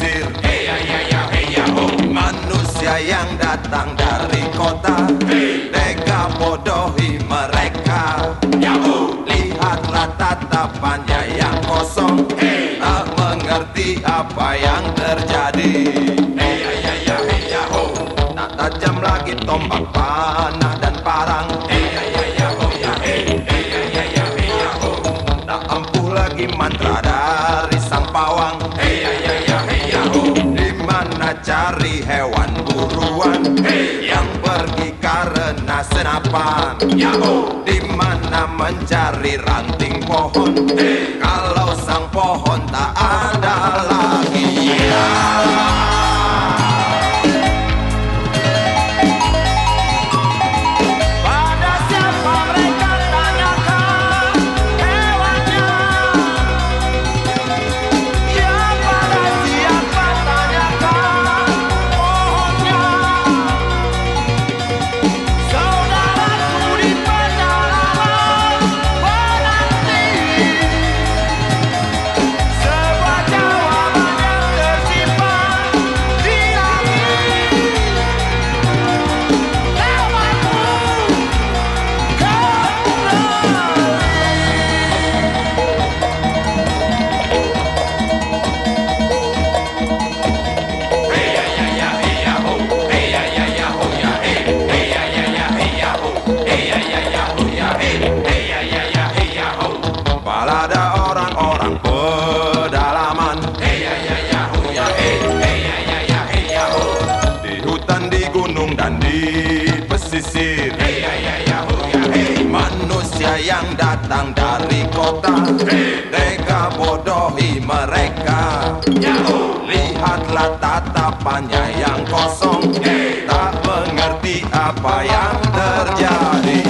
Hey ya ya ya hey ya ho. Manusia yang datang dari kota. Tega bodohi mereka. Ya ho. Lihatlah tatapannya yang kosong. Tak mengerti apa yang terjadi. Hey. Ya ya ya hey ya ho. Tak tajam lagi tombak panah dan parang. Hey. Ya ya ya. Hey. Hey ya ya hey ampuh lagi mantra dari sang pawang. Hey. Ya hey ho. Di mana cari hewan buruan Yang pergi karena senapan Ya ho. Di mana mencari ranting pohon Kalau pesisir Hey hey. Manusia yang datang dari kota Tega bodohi mereka. Lihatlah tatapannya yang kosong Tak mengerti apa yang terjadi